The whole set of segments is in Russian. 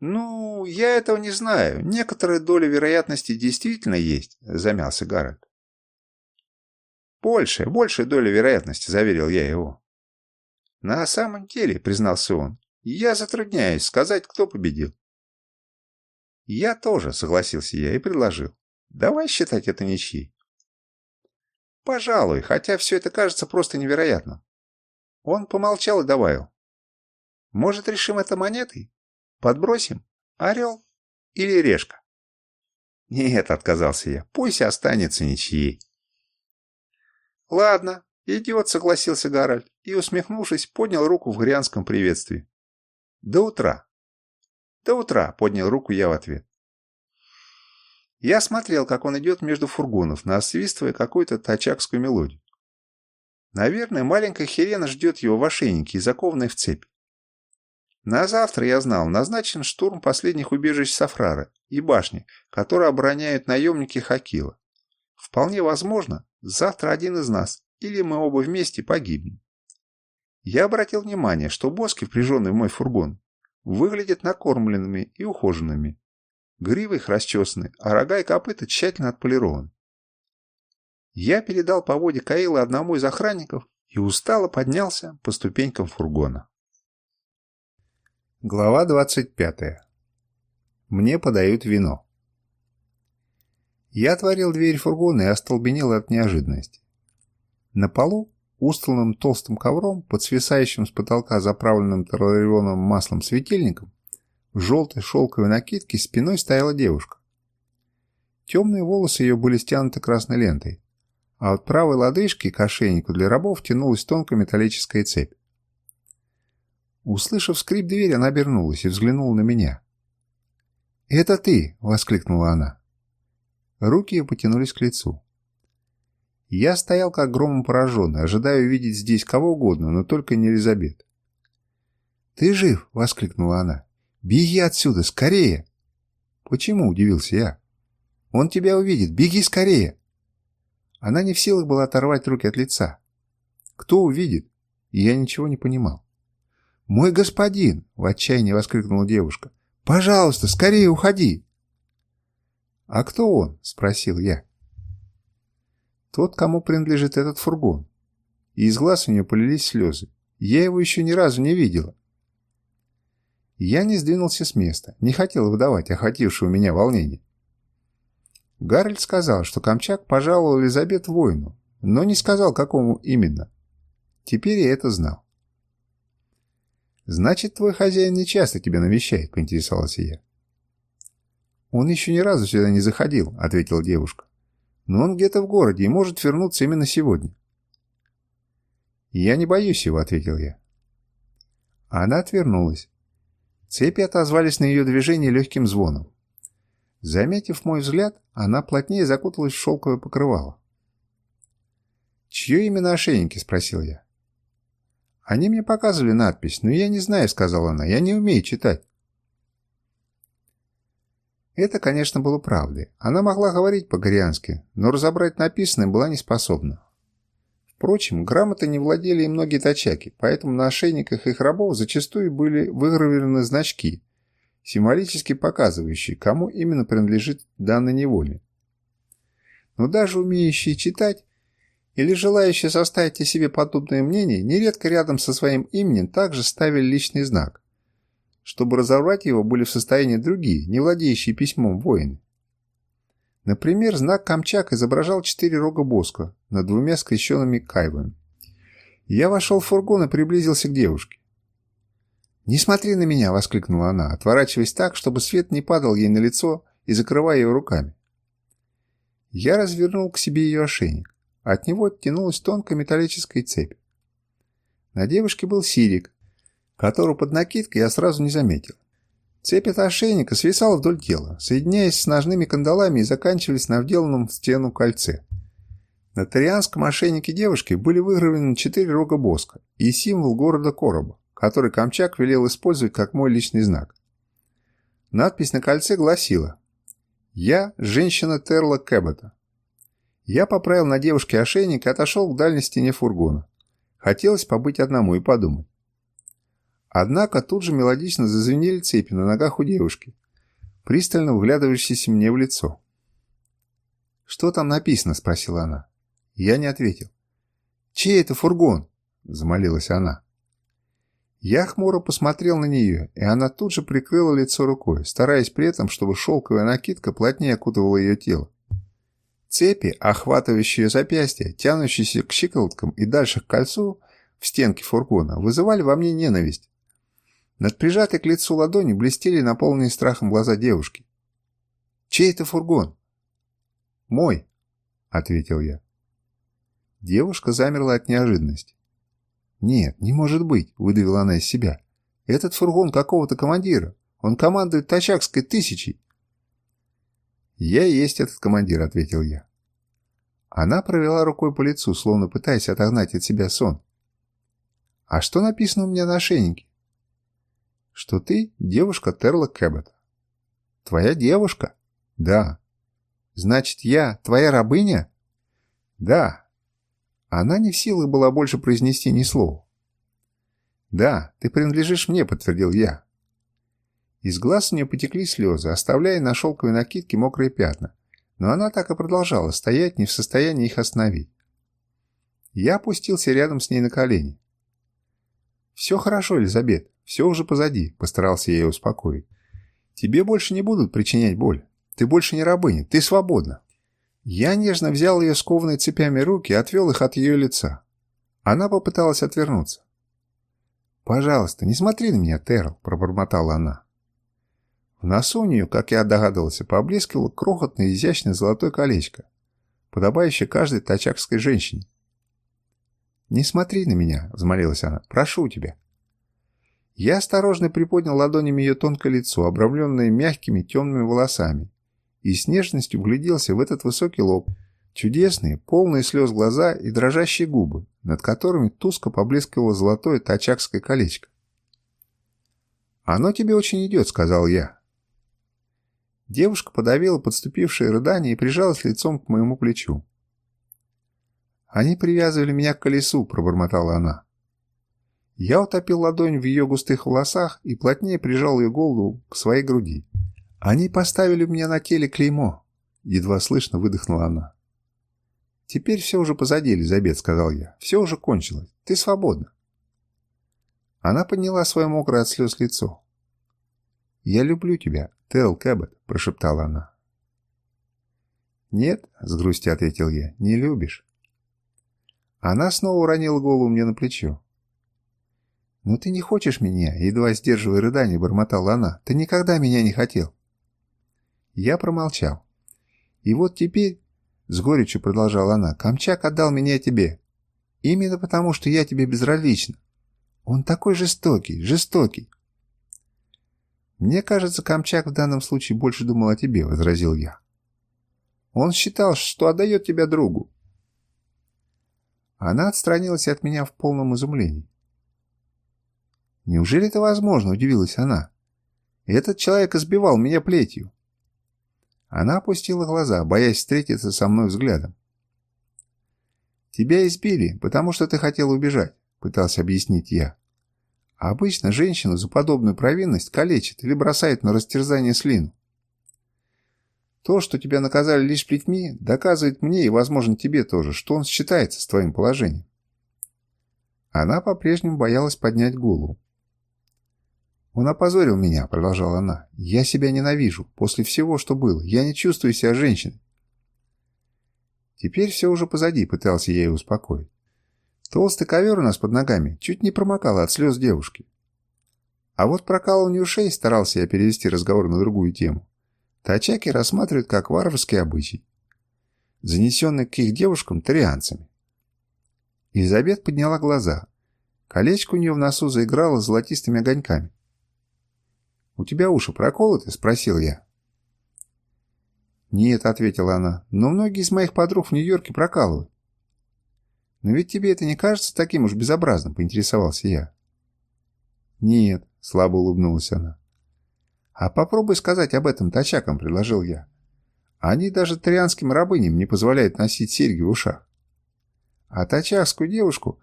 «Ну, я этого не знаю. Некоторая доля вероятности действительно есть», — замялся Гарольд. «Большая, большая доля вероятности», — заверил я его. «На самом деле», — признался он, — «я затрудняюсь сказать, кто победил». «Я тоже», — согласился я и предложил. «Давай считать это ничьей». «Пожалуй, хотя все это кажется просто невероятным». Он помолчал и добавил. «Может, решим это монетой? Подбросим? Орел или решка?» «Нет», — отказался я, — «пусть останется ничьей». «Ладно, идет», — согласился Гарольд и, усмехнувшись, поднял руку в грянском приветствии. «До утра». «До утра», — поднял руку я в ответ. Я смотрел, как он идет между фургонов, насвистывая какую-то тачакскую мелодию. Наверное, маленькая Хелена ждет его в ошейнике и закованной в цепь. На завтра, я знал, назначен штурм последних убежищ Сафрара и башни, которые обороняют наемники Хакила. Вполне возможно, завтра один из нас, или мы оба вместе погибнем. Я обратил внимание, что боски, впряженные в мой фургон, выглядят накормленными и ухоженными. Гривы их расчесаны, а рога и копыта тщательно отполированы. Я передал по воде Каила одному из охранников и устало поднялся по ступенькам фургона. Глава 25. Мне подают вино. Я отворил дверь фургона и остолбенел от неожиданности. На полу, устланным толстым ковром, под свисающим с потолка заправленным тарарионовым маслом светильником, в желтой шелковой накидке спиной стояла девушка. Темные волосы ее были стянуты красной лентой, а от правой лодыжки к ошейнику для рабов тянулась тонкая металлическая цепь. Услышав скрип двери, она обернулась и взглянула на меня. «Это ты!» — воскликнула она. Руки ее потянулись к лицу. Я стоял как громом пораженный, ожидая увидеть здесь кого угодно, но только не Элизабет. «Ты жив!» — воскликнула она. «Беги отсюда, скорее!» «Почему?» — удивился я. «Он тебя увидит! Беги скорее!» Она не в силах была оторвать руки от лица. «Кто увидит?» И я ничего не понимал. «Мой господин!» — в отчаянии воскликнула девушка. «Пожалуйста, скорее уходи!» «А кто он?» — спросил я. «Тот, кому принадлежит этот фургон». И из глаз у нее полились слезы. Я его еще ни разу не видела. Я не сдвинулся с места, не хотел выдавать охватившего меня волнение. Гарольд сказал, что Камчак пожаловал Элизабет воину, но не сказал, какому именно. Теперь я это знал. «Значит, твой хозяин не часто тебя навещает», — поинтересовался я. «Он еще ни разу сюда не заходил», — ответила девушка. «Но он где-то в городе и может вернуться именно сегодня». «Я не боюсь его», — ответил я. Она отвернулась. Цепи отозвались на ее движение легким звоном. Заметив мой взгляд, она плотнее закуталась в шелковое покрывало. «Чье имя на ошейнике?» — спросил я. «Они мне показывали надпись, но я не знаю», — сказала она. «Я не умею читать». Это, конечно, было правдой. Она могла говорить по-кориански, но разобрать написанное была не способна. Впрочем, грамоты не владели и многие тачаки, поэтому на ошейниках их рабов зачастую были выгравированы значки, символически показывающие, кому именно принадлежит данный невольник. Но даже умеющие читать или желающие составить о себе подобное мнение, нередко рядом со своим именем также ставили личный знак, чтобы разорвать его были в состоянии другие, не владеющие письмом воины. Например, знак Камчак изображал четыре рога боска над двумя скрещенными кайвами. Я вошел в фургон и приблизился к девушке. «Не смотри на меня!» — воскликнула она, отворачиваясь так, чтобы свет не падал ей на лицо и закрывая ее руками. Я развернул к себе ее ошейник. От него оттянулась тонкая металлическая цепь. На девушке был сирик, которую под накидкой я сразу не заметил. Цепь от ошейника свисала вдоль тела, соединяясь с ножными кандалами и заканчивались на вделанном в стену кольце. На тарианском ошейнике девушки были выгравлены четыре рога боска и символ города Короба, который Камчак велел использовать как мой личный знак. Надпись на кольце гласила «Я – женщина Терла Кэббета». Я поправил на девушке ошейник и отошел к дальней стене фургона. Хотелось побыть одному и подумать. Однако тут же мелодично зазвенели цепи на ногах у девушки, пристально выглядывающейся мне в лицо. «Что там написано?» – спросила она. Я не ответил. «Чей это фургон?» – замолилась она. Я хмуро посмотрел на нее, и она тут же прикрыла лицо рукой, стараясь при этом, чтобы шелковая накидка плотнее окутывала ее тело. Цепи, охватывающие запястья, тянущиеся к щиколоткам и дальше к кольцу в стенке фургона, вызывали во мне ненависть. Над прижатой к лицу ладони блестели наполненные страхом глаза девушки. «Чей это фургон?» «Мой», — ответил я. Девушка замерла от неожиданности. «Нет, не может быть», — выдавила она из себя. «Этот фургон какого-то командира. Он командует Тачакской тысячей». «Я есть этот командир», — ответил я. Она провела рукой по лицу, словно пытаясь отогнать от себя сон. «А что написано у меня на ошейнике?» «Что ты девушка Терла Кэббета». «Твоя девушка?» «Да». «Значит, я твоя рабыня?» «Да». Она не в силах была больше произнести ни слова. «Да, ты принадлежишь мне», — подтвердил я. Из глаз у нее потекли слезы, оставляя на шелковой накидке мокрые пятна, но она так и продолжала стоять, не в состоянии их остановить. Я опустился рядом с ней на колени. «Все хорошо, Элизабет, все уже позади», — постарался я ее успокоить. «Тебе больше не будут причинять боль. Ты больше не рабыня, ты свободна». Я нежно взял ее скованные цепями руки и отвел их от ее лица. Она попыталась отвернуться. «Пожалуйста, не смотри на меня, Терл», — пробормотала она. Носу у нее, как я догадывался, поблескивало крохотное изящное золотое колечко, подобающее каждой тачакской женщине. «Не смотри на меня», — взмолилась она, — «прошу тебя». Я осторожно приподнял ладонями ее тонкое лицо, обрамленное мягкими темными волосами, и с нежностью вгляделся в этот высокий лоб, чудесные, полные слез глаза и дрожащие губы, над которыми туско поблескивало золотое тачакское колечко. «Оно тебе очень идет», — сказал я. Девушка подавила подступившее рыдание и прижалась лицом к моему плечу. «Они привязывали меня к колесу», — пробормотала она. Я утопил ладонь в ее густых волосах и плотнее прижал ее голову к своей груди. «Они поставили мне на теле клеймо», — едва слышно выдохнула она. «Теперь все уже позади, Элизабет», — сказал я. «Все уже кончилось. Ты свободна». Она подняла свое мокрое от слез лицо. «Я люблю тебя, Терл Кэббет», — прошептала она. «Нет», — с грустью ответил я, — «не любишь». Она снова уронила голову мне на плечо. «Но ты не хочешь меня?» — едва сдерживая рыдание, бормотала она. «Ты никогда меня не хотел». Я промолчал. «И вот теперь, — с горечью продолжала она, — Камчак отдал меня тебе. Именно потому, что я тебе безразлична. Он такой жестокий, жестокий. «Мне кажется, Камчак в данном случае больше думал о тебе», — возразил я. «Он считал, что отдает тебя другу». Она отстранилась от меня в полном изумлении. «Неужели это возможно?» — удивилась она. «Этот человек избивал меня плетью. Она опустила глаза, боясь встретиться со мной взглядом. «Тебя избили, потому что ты хотел убежать», — пытался объяснить я. А обычно женщину за подобную провинность калечат или бросают на растерзание слину. То, что тебя наказали лишь плетьми, доказывает мне и, возможно, тебе тоже, что он считается с твоим положением. Она по-прежнему боялась поднять голову. «Он опозорил меня», — продолжала она. «Я себя ненавижу. После всего, что было. Я не чувствую себя женщиной». Теперь все уже позади, пытался я ее успокоить. Толстый ковер у нас под ногами чуть не промокал от слез девушки. А вот прокалывание ушей старался я перевести разговор на другую тему. Тачаки рассматривают как варварский обычай, занесенный к их девушкам тарианцами. Изабет подняла глаза. Колечко у нее в носу заиграло золотистыми огоньками. «У тебя уши проколоты?» – спросил я. «Нет», – ответила она, – «но многие из моих подруг в Нью-Йорке прокалывают». «Но ведь тебе это не кажется таким уж безобразным?» – поинтересовался я. «Нет», – слабо улыбнулась она. «А попробуй сказать об этом тачакам», – предложил я. «Они даже трианским рабыням не позволяют носить серьги в ушах. А тачакскую девушку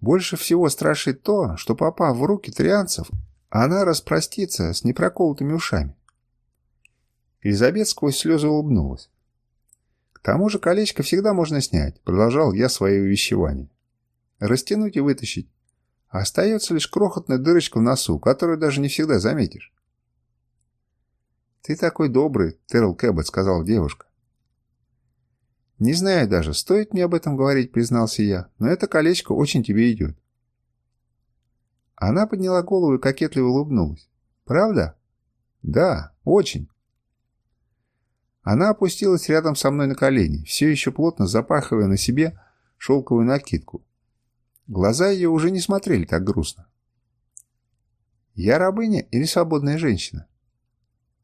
Больше всего страшит то, что, попав в руки трианцев, она распростится с непроколотыми ушами. Елизабет сквозь слезы улыбнулась. «К тому же колечко всегда можно снять», — продолжал я свое увещевание. «Растянуть и вытащить. Остается лишь крохотная дырочка в носу, которую даже не всегда заметишь». «Ты такой добрый, Террел Кэббет», — сказала девушка. «Не знаю даже, стоит мне об этом говорить», — признался я, «но это колечко очень тебе идет». Она подняла голову и кокетливо улыбнулась. «Правда?» «Да, очень». Она опустилась рядом со мной на колени, все еще плотно запахивая на себе шелковую накидку. Глаза ее уже не смотрели так грустно. «Я рабыня или свободная женщина?»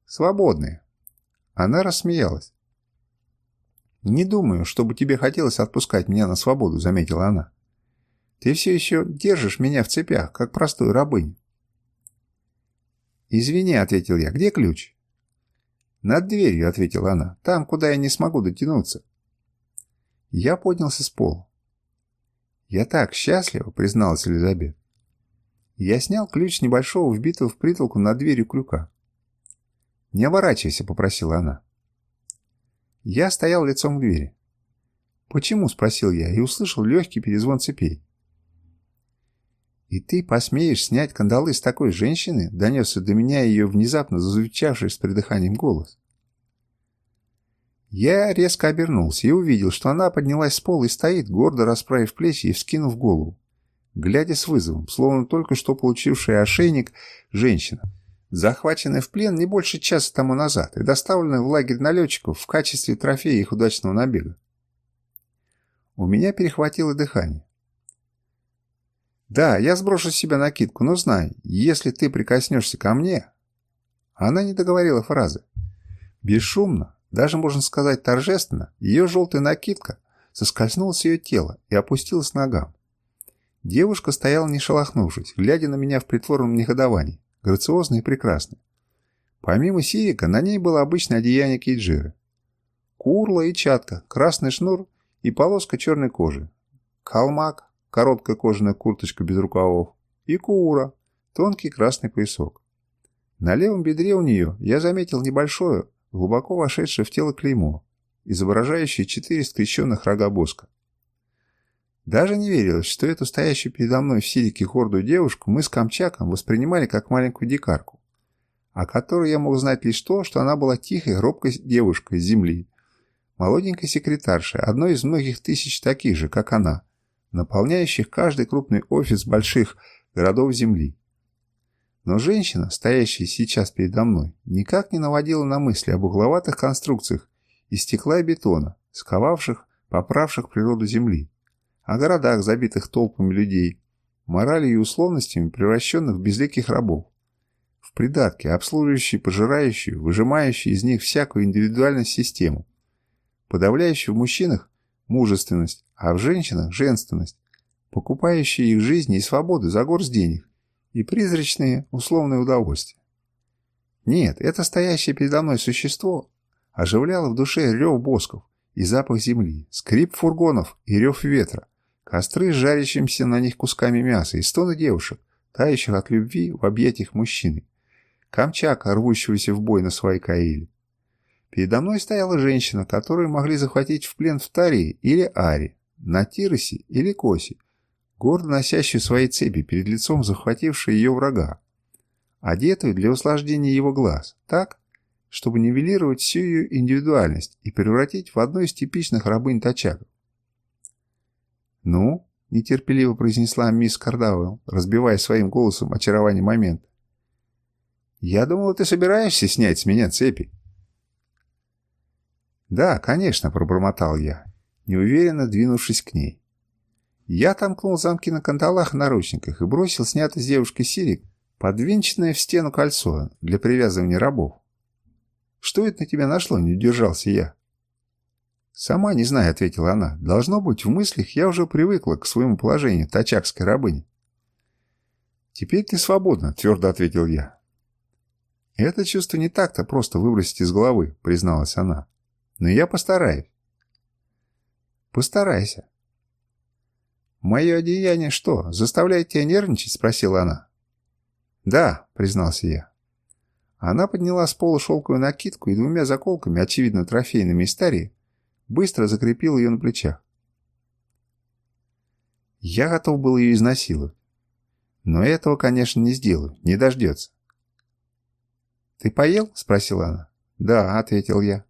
«Свободная». Она рассмеялась. «Не думаю, чтобы тебе хотелось отпускать меня на свободу», — заметила она. «Ты все еще держишь меня в цепях, как простую рабыню». «Извини», — ответил я, — «где ключ?» «Над дверью», — ответила она, — «там, куда я не смогу дотянуться». Я поднялся с пола. «Я так счастлива», — призналась Элизабет. Я снял ключ небольшого вбитого в притолку над дверью крюка. «Не оборачивайся», — попросила она. Я стоял лицом к двери. «Почему?» — спросил я и услышал легкий перезвон цепей. «И ты посмеешь снять кандалы с такой женщины?» — донесся до меня ее внезапно зазвучавший с придыханием голос. Я резко обернулся и увидел, что она поднялась с пола и стоит, гордо расправив плечи и вскинув голову, глядя с вызовом, словно только что получившая ошейник женщина, захваченная в плен не больше часа тому назад и доставленная в лагерь налетчиков в качестве трофея их удачного набега. У меня перехватило дыхание. «Да, я сброшу с себя накидку, но знай, если ты прикоснешься ко мне...» Она не договорила фразы. Бесшумно, даже, можно сказать, торжественно, ее желтая накидка соскользнула с ее тела и опустилась ногам. Девушка стояла не шелохнувшись, глядя на меня в притворном негодовании, грациозная и прекрасная. Помимо сирика, на ней было обычное одеяние кейджиры. Курла и чатка, красный шнур и полоска черной кожи. Калмак, короткая кожаная курточка без рукавов, и куура, тонкий красный поясок. На левом бедре у нее я заметил небольшое, глубоко вошедшее в тело клеймо, изображающее четыре скрещенных рога боска. Даже не верилось, что эту стоящую передо мной в силике гордую девушку мы с Камчаком воспринимали как маленькую дикарку, о которой я мог знать лишь то, что она была тихой, робкой девушкой с земли, молоденькой секретаршей, одной из многих тысяч таких же, как она, наполняющих каждый крупный офис больших городов Земли. Но женщина, стоящая сейчас передо мной, никак не наводила на мысли об угловатых конструкциях из стекла и бетона, сковавших, поправших природу Земли, о городах, забитых толпами людей, морали и условностями, превращенных в безликих рабов, в придатки, обслуживающие, пожирающие, выжимающие из них всякую индивидуальность систему, подавляющую в мужчинах мужественность, а в женщинах – женственность, покупающие их жизни и свободы за горсть денег и призрачные условные удовольствия. Нет, это стоящее передо мной существо оживляло в душе рев босков и запах земли, скрип фургонов и рев ветра, костры с жарящимся на них кусками мяса и стоны девушек, тающих от любви в объятиях мужчины, камчака, рвущегося в бой на своей каиле. Передо мной стояла женщина, которую могли захватить в плен в Тарии или Ари, на Тиросе или Косе, гордо носящую свои цепи перед лицом захватившей ее врага, одетую для услаждения его глаз, так, чтобы нивелировать всю ее индивидуальность и превратить в одну из типичных рабынь тачагов. «Ну?» – нетерпеливо произнесла мисс Кардауэлл, разбивая своим голосом очарование момента. «Я думал, ты собираешься снять с меня цепи». «Да, конечно», — пробормотал я, неуверенно двинувшись к ней. Я отомкнул замки на кандалах и наручниках и бросил снятый с девушки сирик, подвинченное в стену кольцо для привязывания рабов. «Что это на тебя нашло?» — не удержался я. «Сама не знаю», — ответила она. «Должно быть, в мыслях я уже привыкла к своему положению тачакской рабыни». «Теперь ты свободна», — твердо ответил я. «Это чувство не так-то просто выбросить из головы», — призналась она. Но я постараюсь. Постарайся. «Мое одеяние что, заставляет тебя нервничать?» — спросила она. «Да», — признался я. Она подняла с пола шелковую накидку и двумя заколками, очевидно трофейными из старии, быстро закрепила ее на плечах. Я готов был ее изнасиловать. Но этого, конечно, не сделаю, не дождется. «Ты поел?» — спросила она. «Да», — ответил я.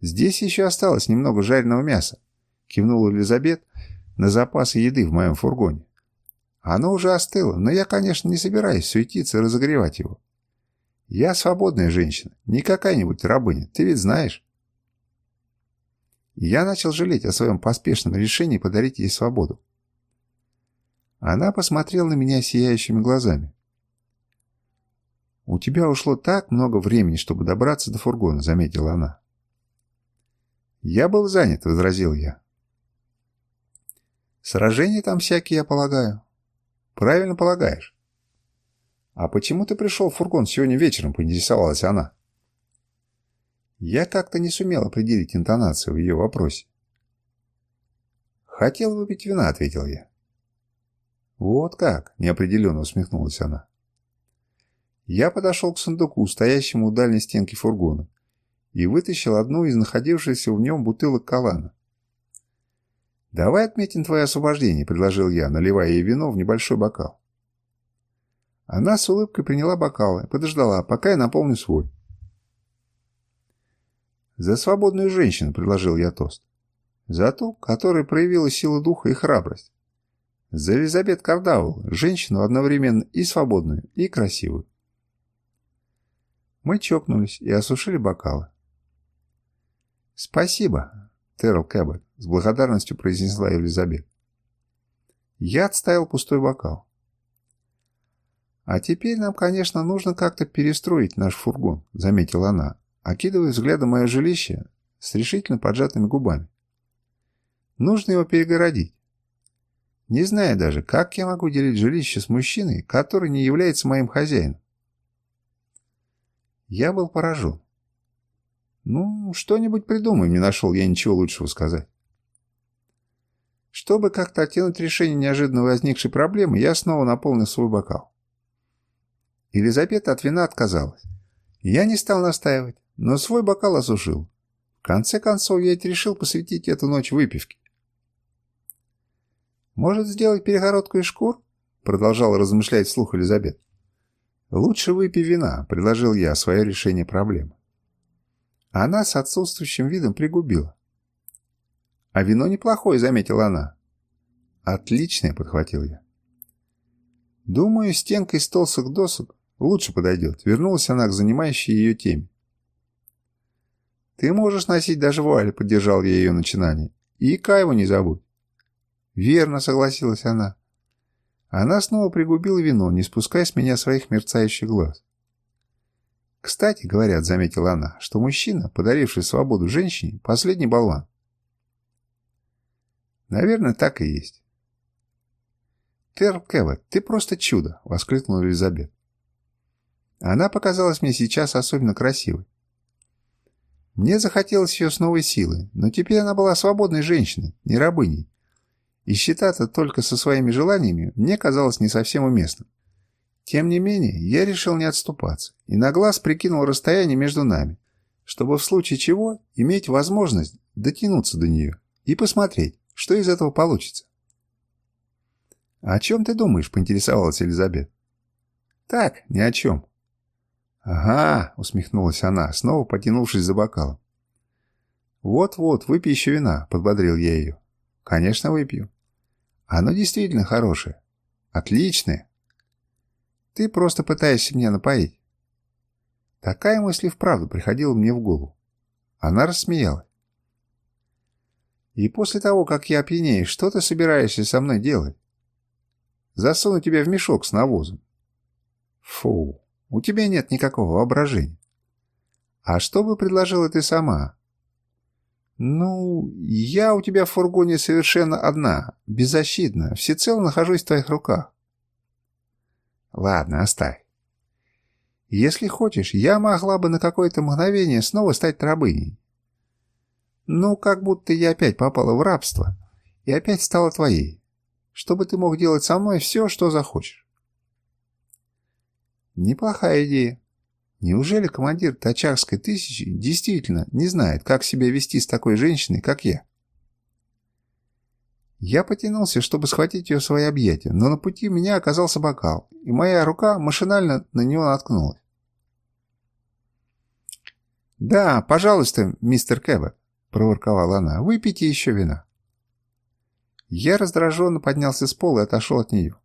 «Здесь еще осталось немного жареного мяса», — кивнула Элизабет на запасы еды в моем фургоне. «Оно уже остыло, но я, конечно, не собираюсь суетиться и разогревать его. Я свободная женщина, не какая-нибудь рабыня, ты ведь знаешь». Я начал жалеть о своем поспешном решении подарить ей свободу. Она посмотрела на меня сияющими глазами. «У тебя ушло так много времени, чтобы добраться до фургона», — заметила она. «Я был занят», — возразил я. «Сражения там всякие, я полагаю». «Правильно полагаешь». «А почему ты пришел в фургон сегодня вечером?» — поинтересовалась она. Я как-то не сумел определить интонацию в ее вопросе. «Хотел выпить вина», — ответил я. «Вот как?» — неопределенно усмехнулась она. Я подошел к сундуку, стоящему у дальней стенки фургона, и вытащил одну из находившихся в нем бутылок калана. «Давай отметим твое освобождение», — предложил я, наливая ей вино в небольшой бокал. Она с улыбкой приняла бокал и подождала, пока я наполню свой. «За свободную женщину», — предложил я тост. «За ту, которая проявила силу духа и храбрость. За Элизабет Кардауэлл, женщину одновременно и свободную, и красивую. Мы чокнулись и осушили бокалы. «Спасибо, Террел Кэббет», — с благодарностью произнесла Элизабет. Я отставил пустой бокал. «А теперь нам, конечно, нужно как-то перестроить наш фургон», — заметила она, окидывая взглядом мое жилище с решительно поджатыми губами. «Нужно его перегородить. Не знаю даже, как я могу делить жилище с мужчиной, который не является моим хозяином. Я был поражен. Ну, что-нибудь придумай, не нашел я ничего лучшего сказать. Чтобы как-то оттянуть решение неожиданно возникшей проблемы, я снова наполнил свой бокал. Елизавета от вина отказалась. Я не стал настаивать, но свой бокал осушил. В конце концов, я ведь решил посвятить эту ночь выпивке. «Может, сделать перегородку из шкур?» Продолжал размышлять вслух Елизабет. «Лучше выпей вина», — предложил я свое решение проблемы. Она с отсутствующим видом пригубила. «А вино неплохое», — заметила она. «Отличное», — подхватил я. «Думаю, стенка из толстых досок лучше подойдет», — вернулась она к занимающей ее теме. «Ты можешь носить даже вуаль», — поддержал я ее начинание. «И Каеву не забудь». «Верно», — согласилась она. Она снова пригубила вино, не спуская с меня своих мерцающих глаз. «Кстати, — говорят, — заметила она, — что мужчина, подаривший свободу женщине, последний болван». «Наверное, так и есть». «Терл Кэвет, ты просто чудо!» — воскликнула Элизабет. Она показалась мне сейчас особенно красивой. Мне захотелось ее с новой силой, но теперь она была свободной женщиной, не рабыней, и считаться только со своими желаниями мне казалось не совсем уместным. Тем не менее, я решил не отступаться и на глаз прикинул расстояние между нами, чтобы в случае чего иметь возможность дотянуться до нее и посмотреть, что из этого получится. «О чем ты думаешь?» – поинтересовалась Елизабет. «Так, ни о чем». «Ага», – усмехнулась она, снова потянувшись за бокалом. «Вот-вот, выпей еще вина», – подбодрил я ее. «Конечно, выпью». Оно действительно хорошее. Отличное. Ты просто пытаешься меня напоить. Такая мысль вправду приходила мне в голову. Она рассмеялась. И после того, как я опьянею, что ты собираешься со мной делать? Засуну тебя в мешок с навозом. Фу, у тебя нет никакого воображения. А что бы предложила ты сама? «Ну, я у тебя в фургоне совершенно одна, беззащитна, всецело нахожусь в твоих руках». «Ладно, оставь. Если хочешь, я могла бы на какое-то мгновение снова стать рабыней. Ну, как будто я опять попала в рабство и опять стала твоей. чтобы ты мог делать со мной все, что захочешь. Неплохая идея. Неужели командир Тачарской тысячи действительно не знает, как себя вести с такой женщиной, как я? Я потянулся, чтобы схватить ее в свои объятия, но на пути у меня оказался бокал, и моя рука машинально на него наткнулась. «Да, пожалуйста, мистер Кэббет», — проворковала она, — «выпейте еще вина». Я раздраженно поднялся с пола и отошел от нее.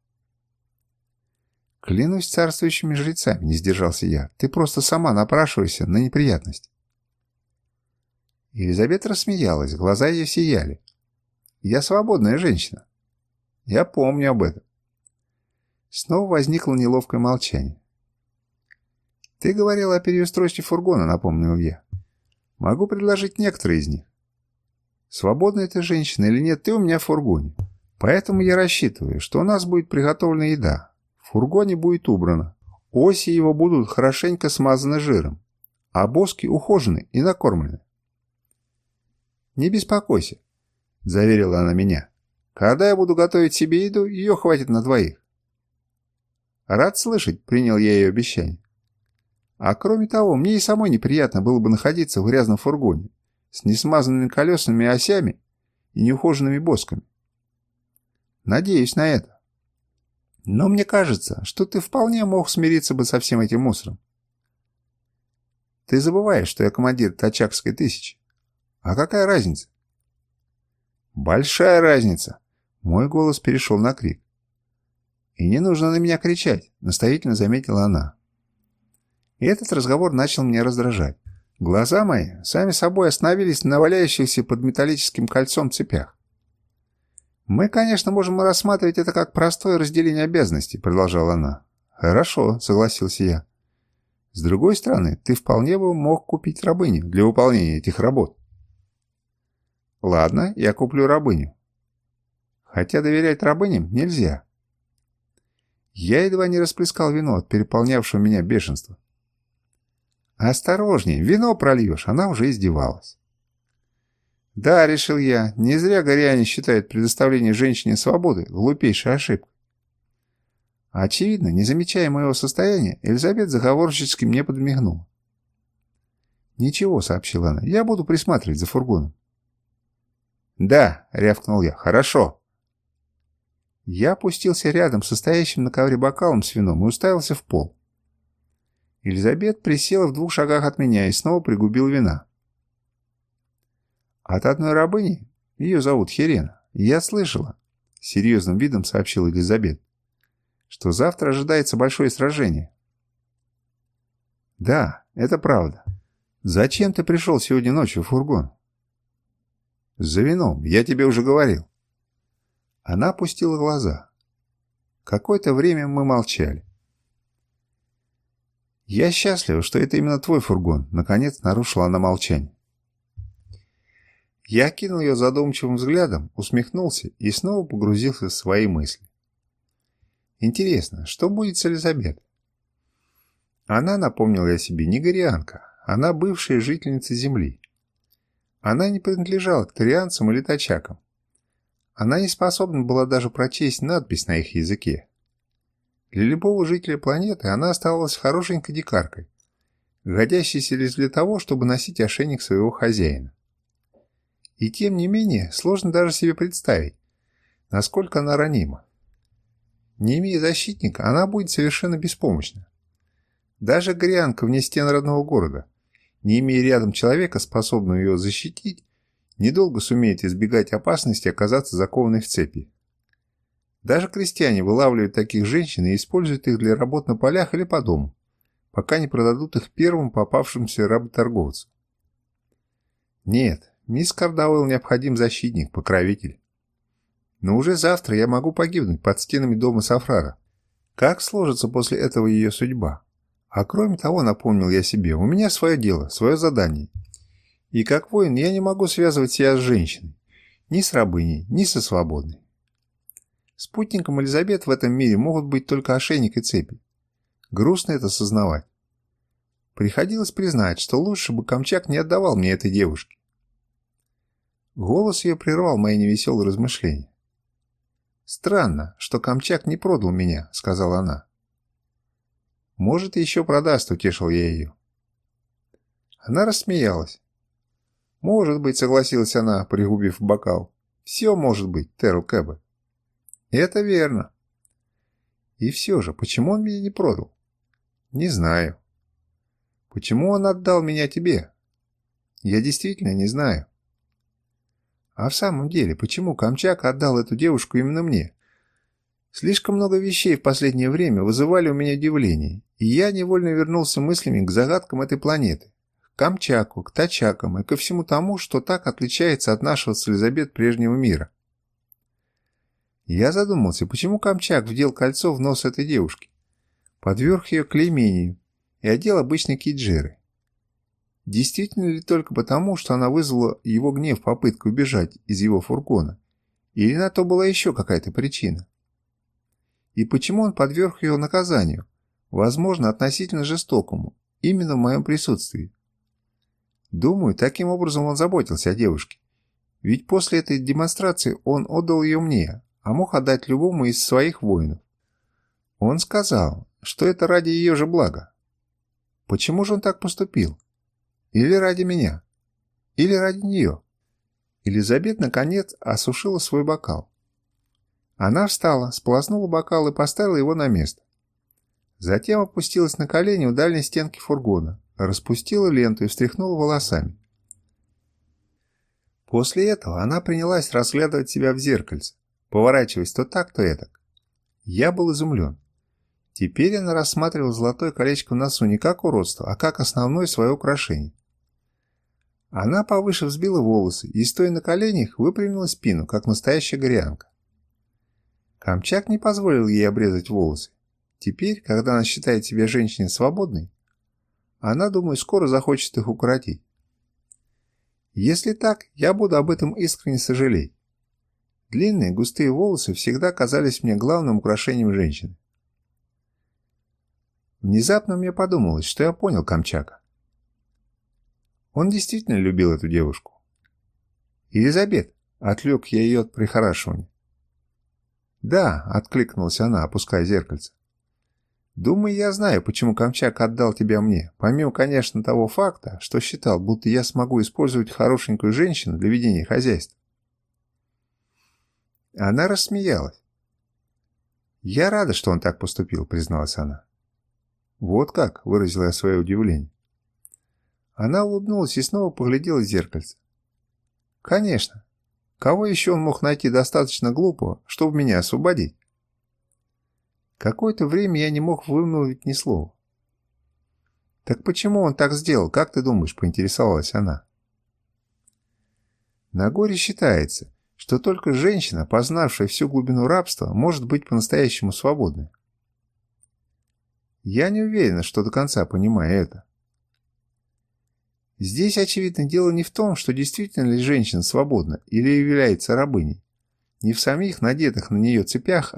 «Клянусь царствующими жрецами», — не сдержался я. «Ты просто сама напрашиваешься на неприятность». Елизавета рассмеялась, глаза ее сияли. «Я свободная женщина. Я помню об этом». Снова возникло неловкое молчание. «Ты говорила о переустройстве фургона», — напомнил я. «Могу предложить некоторые из них. Свободная ты женщина или нет, ты у меня в фургоне. Поэтому я рассчитываю, что у нас будет приготовлена еда, фургоне будет убрано. Оси его будут хорошенько смазаны жиром, а боски ухожены и накормлены. «Не беспокойся», — заверила она меня. «Когда я буду готовить себе еду, ее хватит на двоих». «Рад слышать», — принял я ее обещание. «А кроме того, мне и самой неприятно было бы находиться в грязном фургоне с несмазанными колесами и осями и неухоженными босками. Надеюсь на это. Но мне кажется, что ты вполне мог смириться бы со всем этим мусором. Ты забываешь, что я командир Тачакской тысячи. А какая разница? Большая разница. Мой голос перешел на крик. И не нужно на меня кричать, наставительно заметила она. И этот разговор начал меня раздражать. Глаза мои сами собой остановились на валяющихся под металлическим кольцом цепях. «Мы, конечно, можем рассматривать это как простое разделение обязанностей», — продолжала она. «Хорошо», — согласился я. «С другой стороны, ты вполне бы мог купить рабыню для выполнения этих работ». «Ладно, я куплю рабыню». Хотя доверять рабыням нельзя. Я едва не расплескал вино от переполнявшего меня бешенства. «Осторожней, вино прольешь», она уже издевалась. Да, решил я, не зря горяне считают предоставление женщине свободы глупейшей ошибкой. Очевидно, не замечая моего состояния, Элизабет заговорщически мне подмигнула. «Ничего», — сообщила она, — «я буду присматривать за фургоном». «Да», — рявкнул я, — «хорошо». Я опустился рядом с стоящим на ковре бокалом с вином и уставился в пол. Елизабет присела в двух шагах от меня и снова пригубил вина. От одной рабыни, ее зовут Херена, я слышала, серьезным видом сообщила Елизабет, что завтра ожидается большое сражение. Да, это правда. Зачем ты пришел сегодня ночью в фургон? За вином, я тебе уже говорил. Она опустила глаза. Какое-то время мы молчали. «Я счастлива, что это именно твой фургон», — наконец нарушила она молчание. Я кинул ее задумчивым взглядом, усмехнулся и снова погрузился в свои мысли. Интересно, что будет с Элизабет? Она, напомнила я себе, не горианка, она бывшая жительница Земли. Она не принадлежала к тарианцам или тачакам. Она не способна была даже прочесть надпись на их языке. Для любого жителя планеты она оставалась хорошенькой дикаркой, годящейся лишь для того, чтобы носить ошейник своего хозяина. И тем не менее, сложно даже себе представить, насколько она ранима. Не имея защитника, она будет совершенно беспомощна. Даже грянка вне стен родного города, не имея рядом человека, способного ее защитить, недолго сумеет избегать опасности оказаться закованной в цепи. Даже крестьяне вылавливают таких женщин и используют их для работ на полях или по дому, пока не продадут их первым попавшимся работорговцу. Нет, мисс Кардауэлл необходим защитник, покровитель. Но уже завтра я могу погибнуть под стенами дома Сафрара. Как сложится после этого ее судьба? А кроме того, напомнил я себе, у меня свое дело, свое задание. И как воин я не могу связывать себя с женщиной. Ни с рабыней, ни со свободной. Спутником Элизабет в этом мире могут быть только ошейник и цепи. Грустно это сознавать. Приходилось признать, что лучше бы Камчак не отдавал мне этой девушке. Голос ее прервал мои невеселые размышления. «Странно, что Камчак не продал меня», — сказала она. «Может, еще продаст», — утешил я ее. Она рассмеялась. «Может быть», — согласилась она, пригубив бокал. «Все может быть, Терл Кэббе». «Это верно». «И все же, почему он меня не продал?» «Не знаю». «Почему он отдал меня тебе?» «Я действительно не знаю». А в самом деле, почему Камчак отдал эту девушку именно мне? Слишком много вещей в последнее время вызывали у меня удивление, и я невольно вернулся мыслями к загадкам этой планеты, к Камчаку, к Тачакам и ко всему тому, что так отличается от нашего с Элизабет прежнего мира. Я задумался, почему Камчак вдел кольцо в нос этой девушки, подверг ее клеймению и одел обычной киджиры. Действительно ли только потому, что она вызвала его гнев попыткой убежать из его фургона? Или на то была еще какая-то причина? И почему он подверг ее наказанию, возможно, относительно жестокому, именно в моем присутствии? Думаю, таким образом он заботился о девушке. Ведь после этой демонстрации он отдал ее мне, а мог отдать любому из своих воинов. Он сказал, что это ради ее же блага. Почему же он так поступил? Или ради меня? Или ради нее? Елизабет, наконец, осушила свой бокал. Она встала, сполоснула бокал и поставила его на место. Затем опустилась на колени у дальней стенки фургона, распустила ленту и встряхнула волосами. После этого она принялась разглядывать себя в зеркальце, поворачиваясь то так, то этак. Я был изумлен. Теперь она рассматривала золотое колечко в носу не как уродство, а как основное свое украшение. Она повыше взбила волосы и, стоя на коленях, выпрямила спину, как настоящая горянка. Камчак не позволил ей обрезать волосы. Теперь, когда она считает себя женщиной свободной, она, думаю, скоро захочет их укоротить. Если так, я буду об этом искренне сожалеть. Длинные густые волосы всегда казались мне главным украшением женщины. Внезапно мне подумалось, что я понял Камчака. Он действительно любил эту девушку. «Елизабет!» — отвлек я ее от прихорашивания. «Да», — откликнулась она, опуская зеркальце. «Думаю, я знаю, почему Камчак отдал тебя мне, помимо, конечно, того факта, что считал, будто я смогу использовать хорошенькую женщину для ведения хозяйства». Она рассмеялась. «Я рада, что он так поступил», — призналась она. «Вот как», — выразила я свое удивление. Она улыбнулась и снова поглядела в зеркальце. «Конечно. Кого еще он мог найти достаточно глупого, чтобы меня освободить?» Какое-то время я не мог вымолвить ни слова. «Так почему он так сделал, как ты думаешь?» – поинтересовалась она. На горе считается, что только женщина, познавшая всю глубину рабства, может быть по-настоящему свободной. Я не уверена, что до конца понимаю это. Здесь, очевидно, дело не в том, что действительно ли женщина свободна или является рабыней. Не в самих надетых на нее цепях,